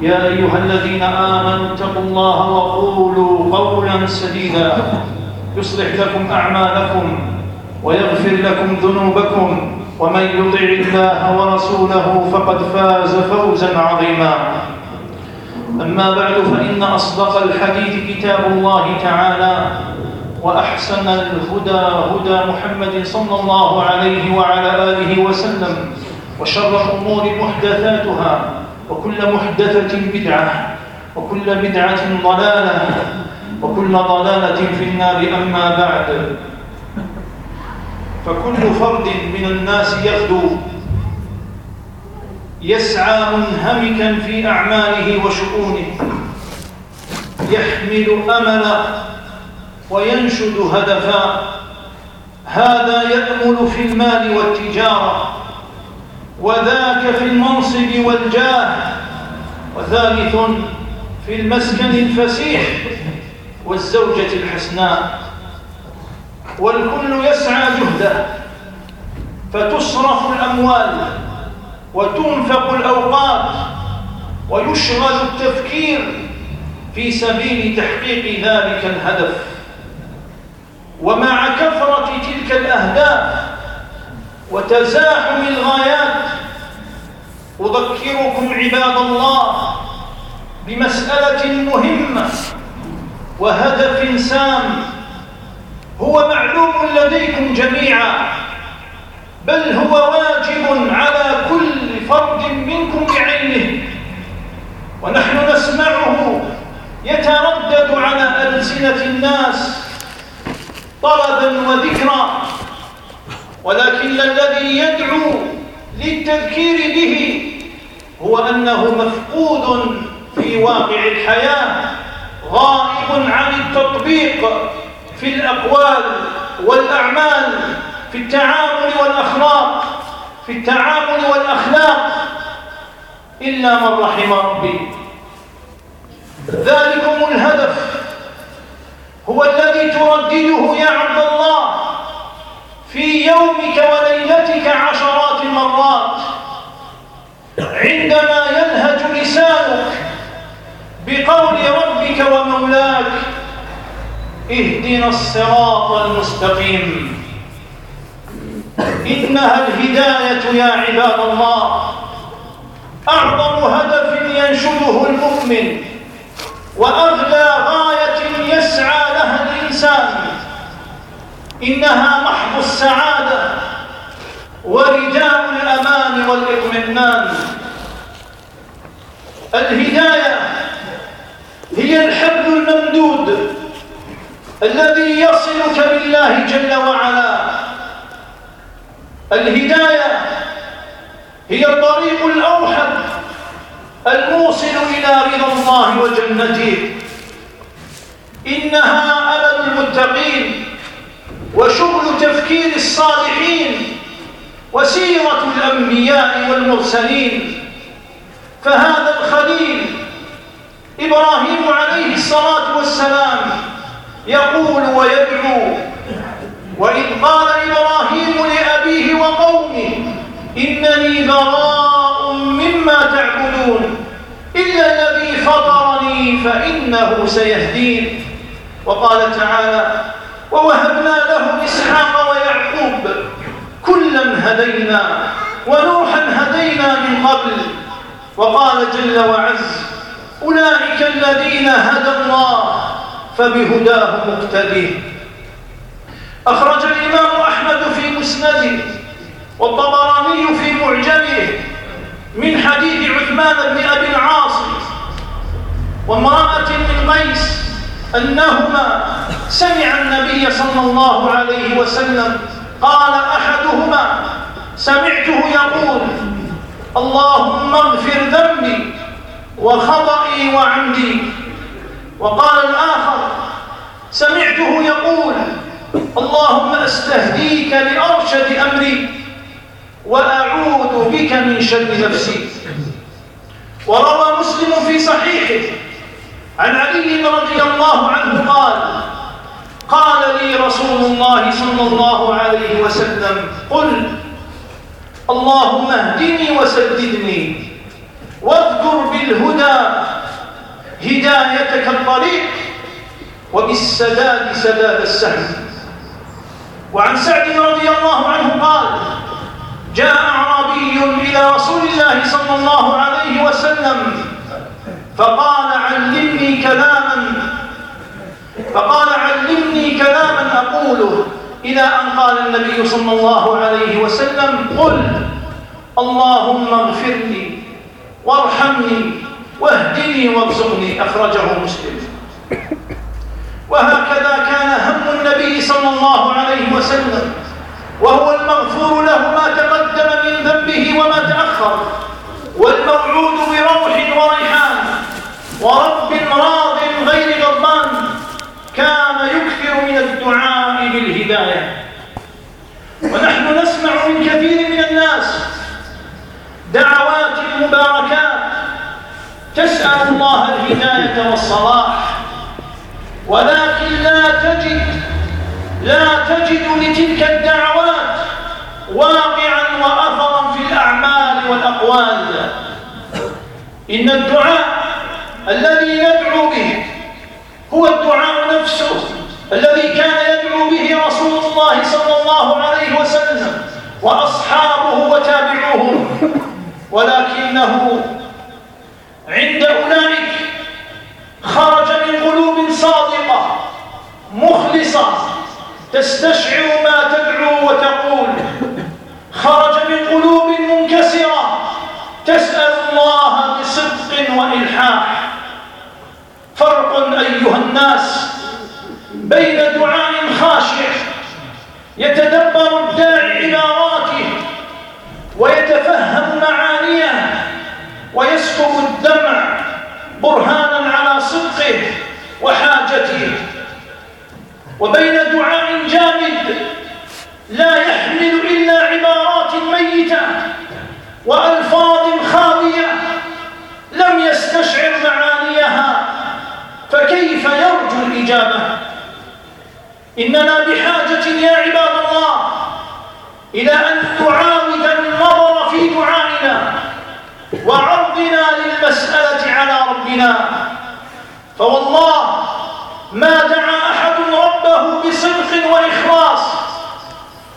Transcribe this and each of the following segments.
يا أيها الذين آمنوا اتقوا الله وقولوا قولا سديدا. يصلح لكم أعمالكم ويغفر لكم ذنوبكم. ومن يطع الله ورسوله فقد فاز فوزا عظيما. أما بعد فإن أصدق الحديث كتاب الله تعالى وأحسن الهدى هدى محمد صلى الله عليه وعلى آله وسلم وشر الأمور محدثاتها وكل محدثة بدعة وكل بدعة ضلالة وكل ضلالة في النار أما بعد. فكل فرد من الناس يغدو يسعى منهمكا في أعماله وشؤونه يحمل أملا وينشد هدفا. هذا يأمل في المال والتجارة وذاك في المنصب والجاه وثالث في المسكن الفسيح والزوجة الحسناء. والكل يسعى جهده فتصرف الأموال وتنفق الأوقات ويشغل التفكير في سبيل تحقيق ذلك الهدف. ومع كثرة تلك الأهداف وتزاحم الغايات أذكركم عباد الله بمسألة مهمة وهدف سام هو معلوم لديكم جميعا بل هو واجب على كل فرد منكم بعينه ونحن نسمعه يتردد على ألسنة الناس طلبا وذكرا ولكن الذي يدعو للتذكير به هو أنه مفقود في واقع الحياة غائب عن التطبيق في الأقوال والأعمال في التعامل والأخلاق في التعامل والأخلاق. إلا من رحم ربي. ذلكم الهدف. هو الذي تردده يا عبد الله في يومك وليلتك عشرات المرات. عندما يلهج لسانك بقول ربك ومولاك اهدنا الصراط المستقيم. إنها الهداية يا عباد الله. أعظم هدف ينشده المؤمن وأغلى غاية يسعى لها الإنسان. إنها محض السعادة. ورداء الأمان والإطمئنان. الهداية هي الحبل الممدود الذي يصلك بالله جل وعلا. الهداية هي الطريق الأوحد الموصل إلى رضا الله وجنته. إنها أمل المتقين وشغل تفكير الصالحين وسيرة الأنبياء والمرسلين. فهذا الخليل إبراهيم عليه الصلاة والسلام يقول ويدعو وإذ قال إبراهيم لأبيه وقومه إنني براء مما تعبدون إلا الذي فطرني فإنه سيهدين. وقال تعالى ووهبنا له إسحاق كلا هدينا ونوحا هدينا من قبل. وقال جل وعز أولئك الذين هدى الله فبهداه مقتدي. أخرج الإمام أحمد في مسنده والطبراني في معجمه من حديث عثمان بن أبي العاص وامرأة من قيس أنهما سمع النبي صلى الله عليه وسلم قال أحدهما سمعته يقول اللهم اغفر ذنبي وخطئي وعمدي وقال الآخر سمعته يقول اللهم أستهديك لأرشد أمري وأعوذ بك من شر نفسي. وروى مسلم في صحيحه عن علي رضي الله عنه قال الله صلى الله عليه وسلم. قل اللهم اهدني وسددني واذكر بالهدى هدايتك الطريق وبالسداد سداد السهم. وعن سعد رضي الله عنه قال جاء أعرابي إلى رسول الله صلى الله عليه وسلم فقال علمني كلاما فقال علمني كلاما أقوله. إلى أن قال النبي صلى الله عليه وسلم قل اللهم اغفر لي وارحمني واهدني وارزقني. أخرجه مسلم. وهكذا كان هم النبي صلى الله عليه وسلم. وهو المغفور له ما تقدم من ذنبه وما تأخر. والموعود بروح وريحان. ورب راض غير غضبان كان يكثر من بالهداية. ونحن نسمع من كثير من الناس دعوات مباركات تسأل الله الهداية والصلاح. ولكن لا تجد لا تجد لتلك الدعوات واقعا وأثرا في الأعمال والأقوال. إن الدعاء الذي يدعو به هو الدعاء نفسه. الذي كان يدعو به رسول الله صلى الله عليه وسلم وأصحابه وتابعوه. ولكنه عند أولئك خرج من قلوب صادقة مخلصة تستشعر ما تدعو وتقول. خرج من قلوب منكسرة تسأل الله بصدق وإلحاح. فرق أيها الناس بين دعاء خاشع يتدبر الداعي عباراته ويتفهم معانيه ويسكب الدمع برهانا على صدقه وحاجته. وبين دعاء جامد لا يحمل إلا عبارات ميتة وألفاظ خاوية لم يستشعر معانيها فكيف يرجو الإجابة؟ إننا بحاجة يا عباد الله إلى أن نعاود النظر في دعائنا وعرضنا للمسألة على ربنا. فوالله ما دعا أحد ربه بصدق وإخلاص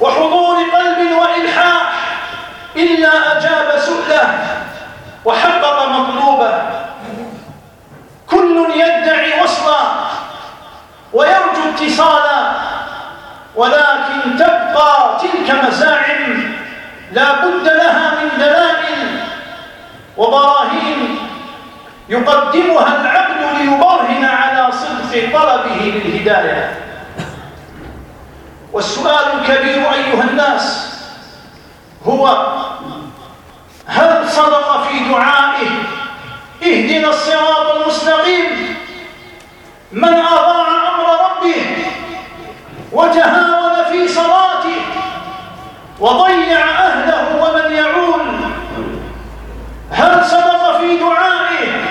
وحضور قلب وإلحاح إلا أجاب سؤله. ولكن تبقى تلك مزاعم لا بد لها من دلائل وبراهين يقدمها العبد ليبرهن على صدق طلبه للهداية والسؤال الكبير أيها الناس هو هل صدق في دعائه اهدنا الصراط المستقيم؟ من ربه وتهاون في صلاته وضيع أهله ومن يعول هل صدق في دعائه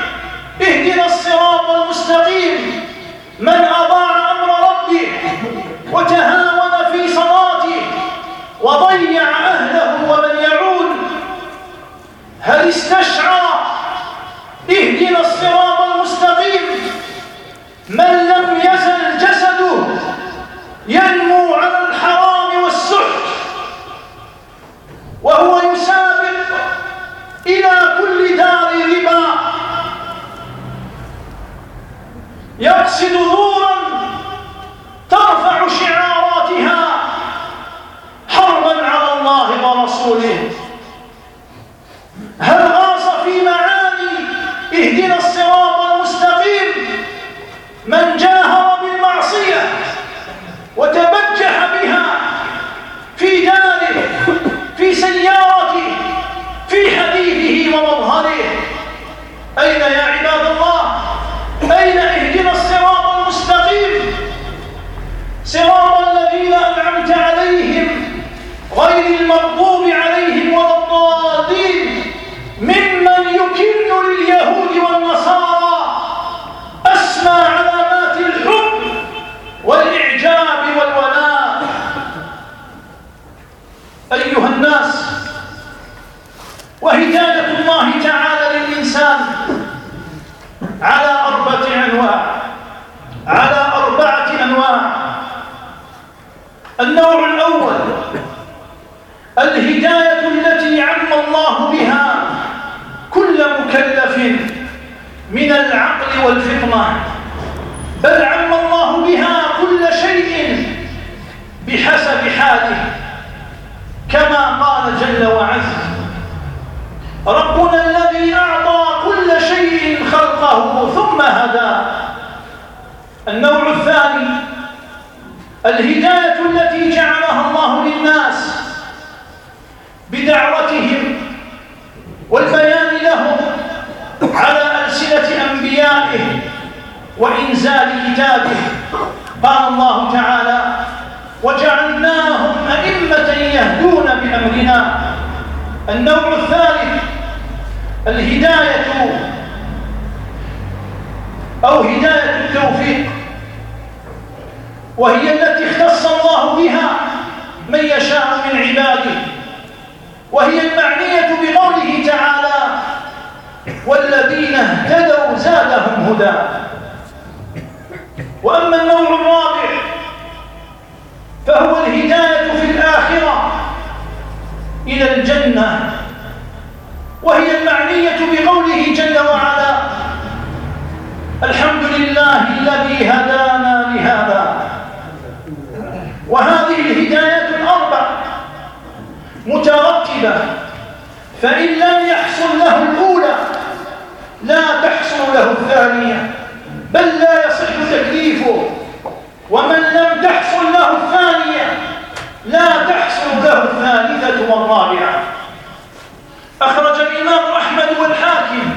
اهدنا الصراط المستقيم من أضاع أمر ربه وتهاون في صلاته وضيع أهله ومن يعول هل استشعر اهدنا الصراط المستقيم من لم يزل جسده ينمو على الحرام والسحت يقصد نورا ترفع شعاراتها حربا على الله ورسوله هل أيها الناس وهداية الله تعالى للإنسان على أربعة أنواع على أربعة أنواع. النوع الأول الهداية التي عم الله بها كل مكلف من العقل والفطنة بل عم الله بها كل شيء بحسب حاله كما قال جل وعز ربنا الذي أعطى كل شيء خلقه ثم هدى النوع الثاني الهداية التي جعلها الله للناس بدعوتهم والبيان لهم على ألسنة أنبيائه وإنزال كتابه قال الله تعالى وجعلناهم أئمة يهدون بأمرنا النوع الثالث الهداية أو هداية التوفيق وهي التي اختص الله بها من يشاء من عباده وهي المعنية بقوله تعالى والذين اهتدوا زادهم هدى وأما النوع الرابع فهو الهداية في الآخرة إلى الجنة وهي المعنية بقوله جل وعلا الحمد لله الذي هدانا لهذا وهذه الهدايات الأربع مترتبة فإن لم يحصل له الأولى لا تحصل له الثانية بل لا يصح تكليفه. ومن لم تحصل له الثانية لا تحصل له الثالثة والرابعة. أخرج الإمام أحمد والحاكم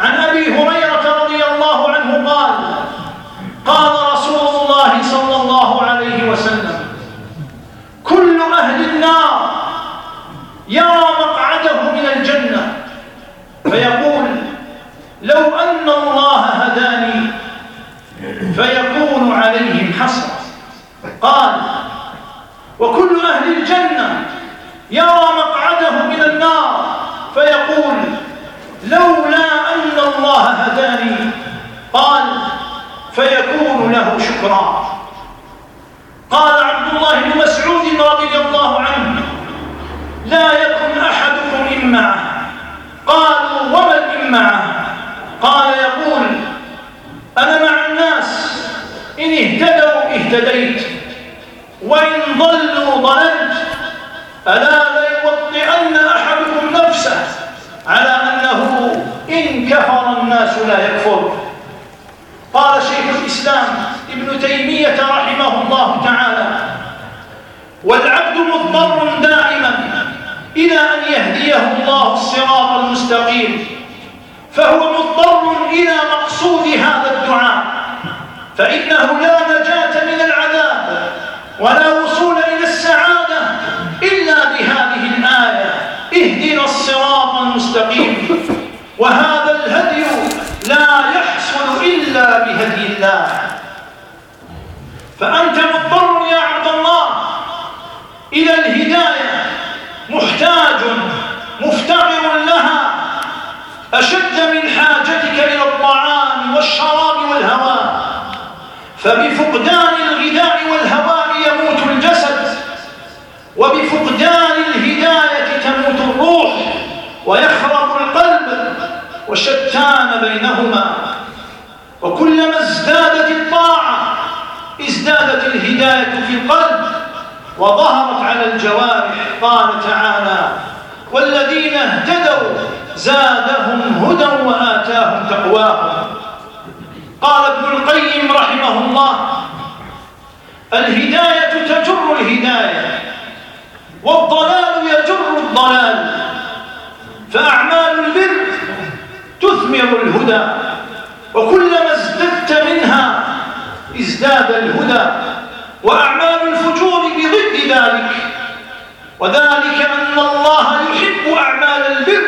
عن أبي هريرة رضي الله عنه قال قال رسول الله صلى الله عليه وسلم كل أهل النار يرى مقعده من الجنة فيقول لو أن الله هداني فيكون عليهم حسرة قال وكل أهل الجنة يرى مقعده من النار فيقول لولا أن الله هداني قال فيكون له شكرا. قال عبد الله بن مسعود رضي الله عنه لا يكن أحدكم إمعه قالوا وما الإمعة قال يقول أنا مع الناس إن اهتدوا اهتديت. وإن ضلوا ضللت ألا ليوطئن أحدكم نفسه على أنه إن كفر الناس لا يكفر. قال شيخ الإسلام ابن تيمية رحمه الله تعالى والعبد مضطر دائما إلى أن يهديه الله الصراط المستقيم فهو مضطر إلى مقصود هذا الدعاء فإنه لا نجاة من ولا وصول إلى السعادة إلا بهذه الآية. اهدنا الصراط المستقيم. وهذا الهدي لا يحصل إلا بهدي الله. فأنت مضطر يا عبد الله إلى الهداية. محتاج مفتقر لها. أشد من حاجتك إلى الطعام والشراب والهواء. فبفقدان الغذاء والهواء وبفقدان الهداية تموت الروح ويخرق القلب وشتان بينهما. وكلما ازدادت الطاعة ازدادت الهداية في القلب وظهرت على الجوارح قال تعالى والذين اهتدوا زادهم هدى وآتاهم تقواهم. قال ابن القيم رحمه الله الهداية تجر الهداية والضلال يجر الضلال. فأعمال البر تثمر الهدى. وكلما ازددت منها ازداد الهدى. وأعمال الفجور بضد ذلك. وذلك أن الله يحب أعمال البر.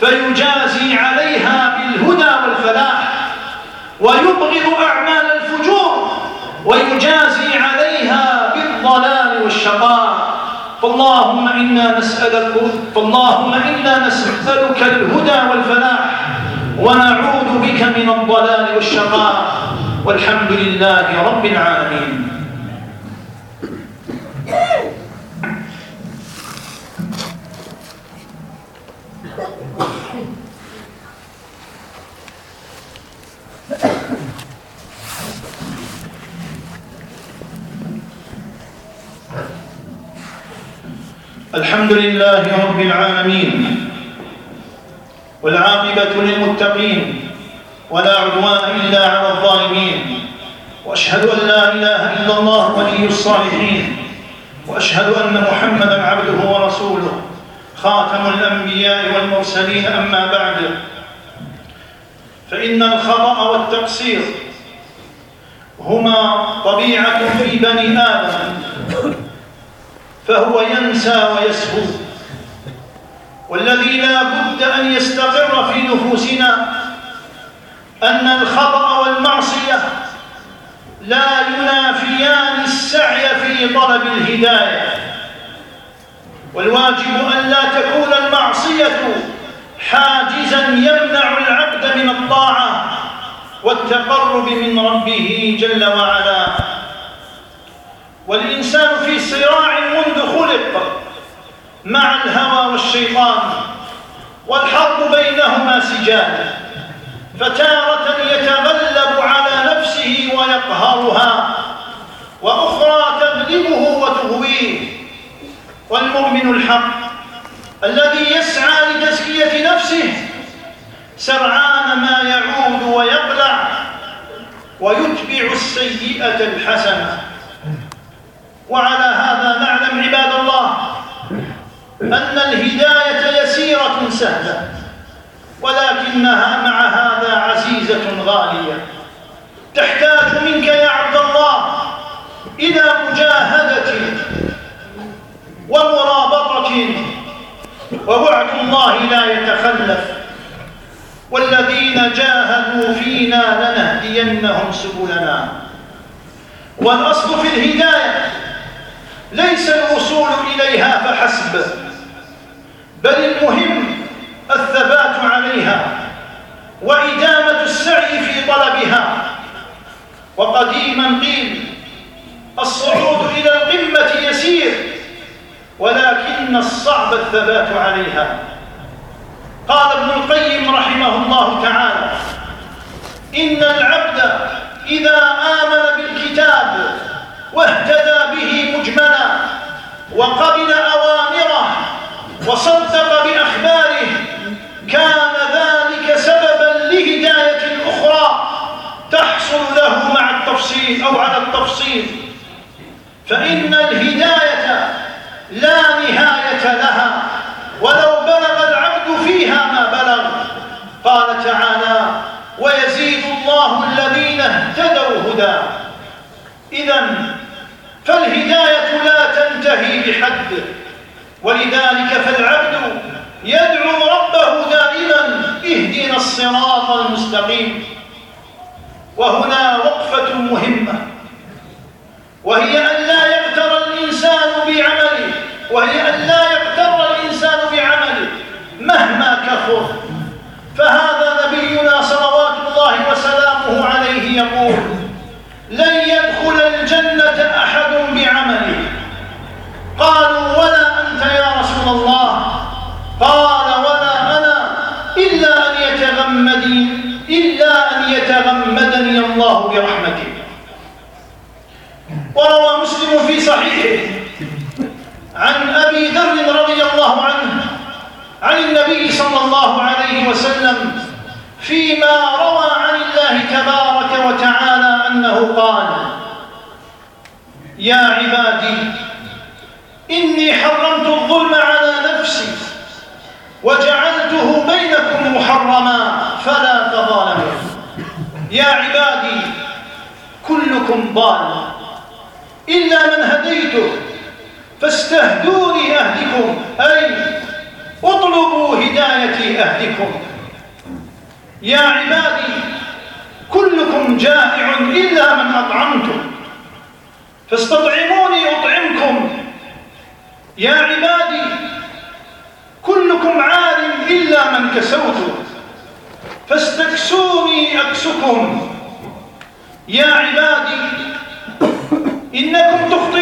فيجازي عليها بالهدى والفلاح. ويبغض أعمال الفجور. ويجازي عليها بالضلال والشقاء. فاللهم إنا نسألك فاللهم إنا نسألك الهدى والفلاح ونعوذ بك من الضلال والشقاء والحمد لله رب العالمين. الحمد لله رب العالمين والعاقبة للمتقين ولا عدوان إلا على الظالمين وأشهد أن لا إله إلا الله ولي الصالحين وأشهد أن محمدا عبده ورسوله خاتم الأنبياء والمرسلين أما بعد فإن الخطأ والتقصير هما طبيعة في بني آدم فهو ينسى ويسهو. والذي لا بد أن يستقر في نفوسنا أن الخطأ والمعصية لا ينافيان السعي في طلب الهداية. والواجب أن لا تكون المعصية حاجزا يمنع العبد من الطاعة والتقرب من ربه جل وعلا. والإنسان في صراع منذ خلق مع الهوى والشيطان والحرب بينهما سجال فتارة يتغلب على نفسه ويقهرها وأخرى تغلبه وتغويه والمؤمن الحق الذي يسعى لتزكية نفسه سرعان ما يعود ويقلع ويتبع السيئة الحسنة. وعلى هذا نعلم عباد الله أن الهداية يسيرة سهلة ولكنها مع هذا عزيزة غالية. تحتاج منك يا عبد الله إلى مجاهدة ومرابطة ووعد الله لا يتخلف. والذين جاهدوا فينا لنهدينهم سبلنا. والأصل في الهداية ليس الوصول إليها فحسب بل المهم الثبات عليها وإدامة السعي في طلبها. وقديما قيل الصعود إلى القمة يسير ولكن الصعب الثبات عليها. قال ابن القيم رحمه الله تعالى إن العبد إذا آمن بالكتاب واهتدى وقبل أوامره وصدق بأخباره كان ذلك سببا لهداية أخرى تحصل له مع التفصيل أو على التفصيل. فإن الهداية لا نهاية لها ولو بلغ العبد فيها ما بلغ. قال تعالى ويزيد الله الذين اهتدوا هدى. إذا فالهداية تنتهي بحد. ولذلك فالعبد يدعو ربه دائما اهدنا الصراط المستقيم. وهنا وقفة مهمة. وهي أن لا يغتر الإنسان بعمله وهي أن لا يغتر الإنسان بعمله مهما كفر فهذا نبينا صلوات الله وسلامه عليه يقول لن يدخل الجنة أحد بعمله قالوا ولا أنت يا رسول الله قال ولا أنا إلا أن يتغمدني إلا أن يتغمدني الله عن النبي صلى الله عليه وسلم فيما روى عن الله تبارك وتعالى أنه قال يا عبادي إني حرمت الظلم على نفسي وجعلته بينكم محرما فلا تظالموا يا عبادي كلكم ضال إلا من هديته فاستهدوني أهدكم أي اطلبوا هدايتي أهدكم يا عبادي كلكم جائع إلا من أطعمتم. فاستطعموني أطعمكم. يا عبادي كلكم عار إلا من كسوت. فاستكسوني أكسكم. يا عبادي إنكم تخطئون.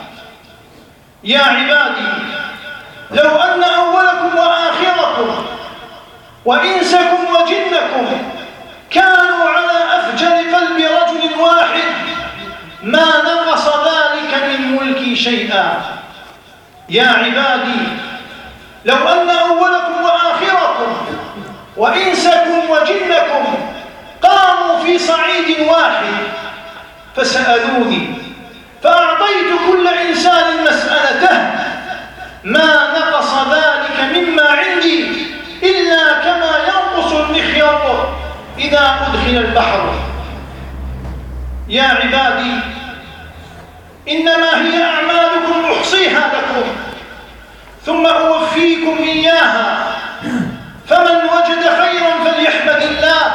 يا عبادي لو أن أولكم وآخركم وإنسكم وجنكم كانوا على أفجر قلب رجل واحد ما نقص ذلك من ملكي شيئا. يا عبادي لو أن أولكم وآخركم وإنسكم وجنكم قاموا في صعيد واحد فسألوني فأعطيت كل إنسان مسألته. ما نقص ذلك مما عندي إلا كما ينقص المخيط إذا أدخل البحر. يا عبادي إنما هي أعمالكم أحصيها لكم ثم أوفيكم إياها. فمن وجد خيرا فليحمد الله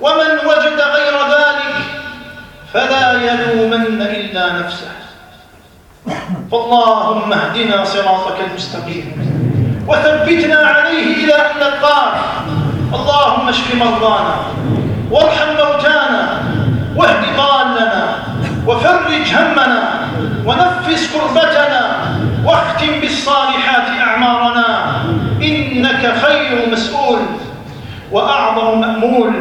ومن وجد غير ذلك فلا يلومن نفسه. فاللهم اهدنا صراطك المستقيم وثبتنا عليه إلى أن نلقاك اللهم اشف مرضانا وارحم موتانا واهد ضالنا وفرج همنا ونفس كربتنا واختم بالصالحات أعمارنا إنك خير مسؤول وأعظم مأمول.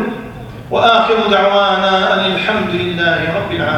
وآخر دعوانا أن الحمد لله رب العالمين.